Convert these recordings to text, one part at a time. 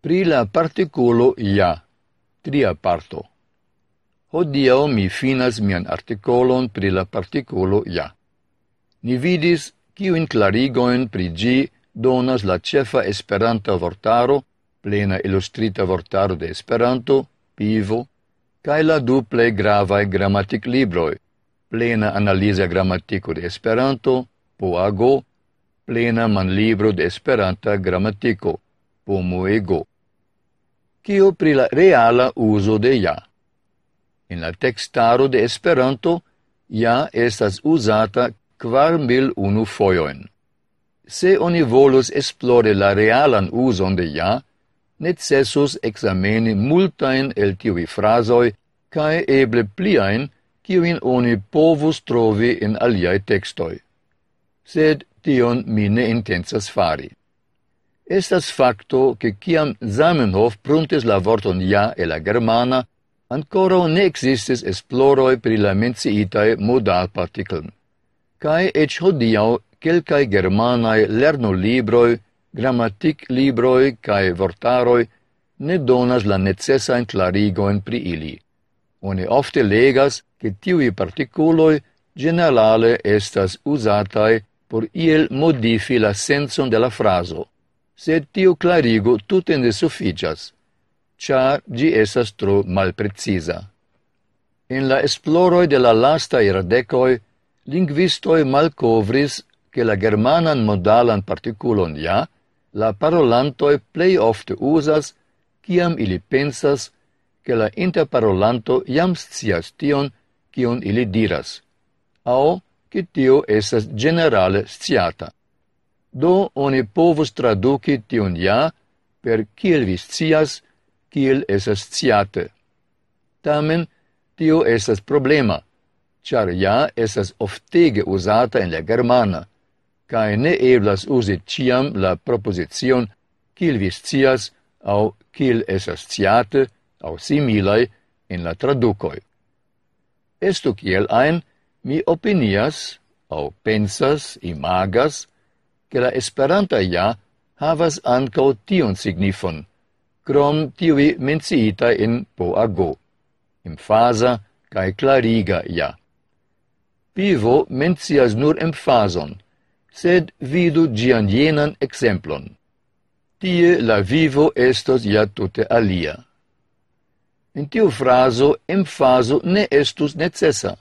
Pri la partikulo ja, tria parto. Hodiaŭ mi finas mian artikolon pri la partikulo ja. Ni vidis kiujn klarigoin pri ĝi donas la ĉefa Esperanta vortaro, plena ilustrita vortaro de Esperanto, Pivo, kaj la du plej gravaj gramatiklibroj, plena analiza gramatiko de Esperanto, Poago, plena manlibro de Esperanta gramatiko, pomoego kio pri la reala uso de ja. In la textaro de Esperanto, ja estas usata kvar mil unu foioin. Se oni volus esplore la realan uson de ja, necessus exameni multain el tiui frasoi cae eble pliain, kiuin oni povus trovi in aliae textoi. Sed tion mi ne intensas fari. Estas facto che ciam Zamenhof pruntis la vorton ja e la germana, ancora ne existis esploroi pri la menciitae modal partikeln. Cae ec hodiau quelcae germanae lernolibroi, grammatic libroi cae vortaroi ne donas la necessa necessain clarigoen pri ili. Oni ofte legas che tiui particuloi generale estas usatae por iel modifi la senson de la fraso, sed tiu clarigo tutende sufficias, char gi esas tro malprecisa. In la esploroi de la lasta iradecoi, linguistoi malcovris che la germanan modalan particulon ja, la parolantoi plei ofte usas, ciam ili pensas che la interparolanto jam scias tion, cion ili diras, au che tio esas generale sciata. Do oni povus traduci tion ja per kiel vi scias, kiel esas sciate. Tamen, tio esas problema, char ja esas oftege usata en la germana, cae ne eblas usi ciam la proposicion kiel vi scias au kiel esas sciate au similai in la traducoi. Estu kiel ein, mi opinias, au pensas, imagas, che la Esperanta ja havas ankaŭ tion signifon, crom tivi menciita in Poago, emfasa cae clariga ja. Pivo mencias nur emfason, sed vidu gian jenan exemplon. Tie la vivo estos ja tute alia. In tiu fraso emfaso ne estus necessa,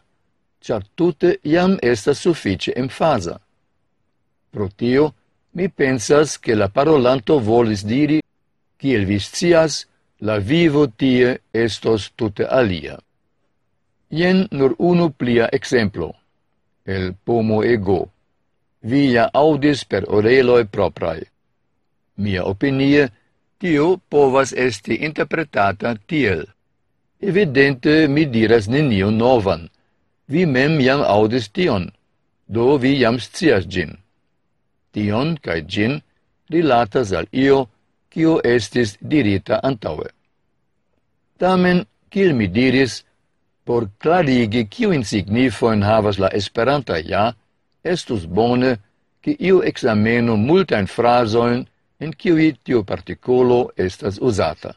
char tute jam estas suffice emfasa. Pro tio, mi pensas che la parolanto volis diri, kiel vi scias, la vivo tie estos tute alia. Ien nur unu plia exemplo, el pomo ego. Via audis per oreloi proprae. Mia opinie, tio povas esti interpretata tiel. Evidente mi diras nenio novan. Vi mem jam audis tion, do vi jam scias gin tion cae gin rilatas al io cio estis dirita antaue. Tamen, kiel mi diris, por clarigi kiuin signifoin havas la esperanta ja, estus bone che io examenu multain frasoin in cui tio particulo estas usata.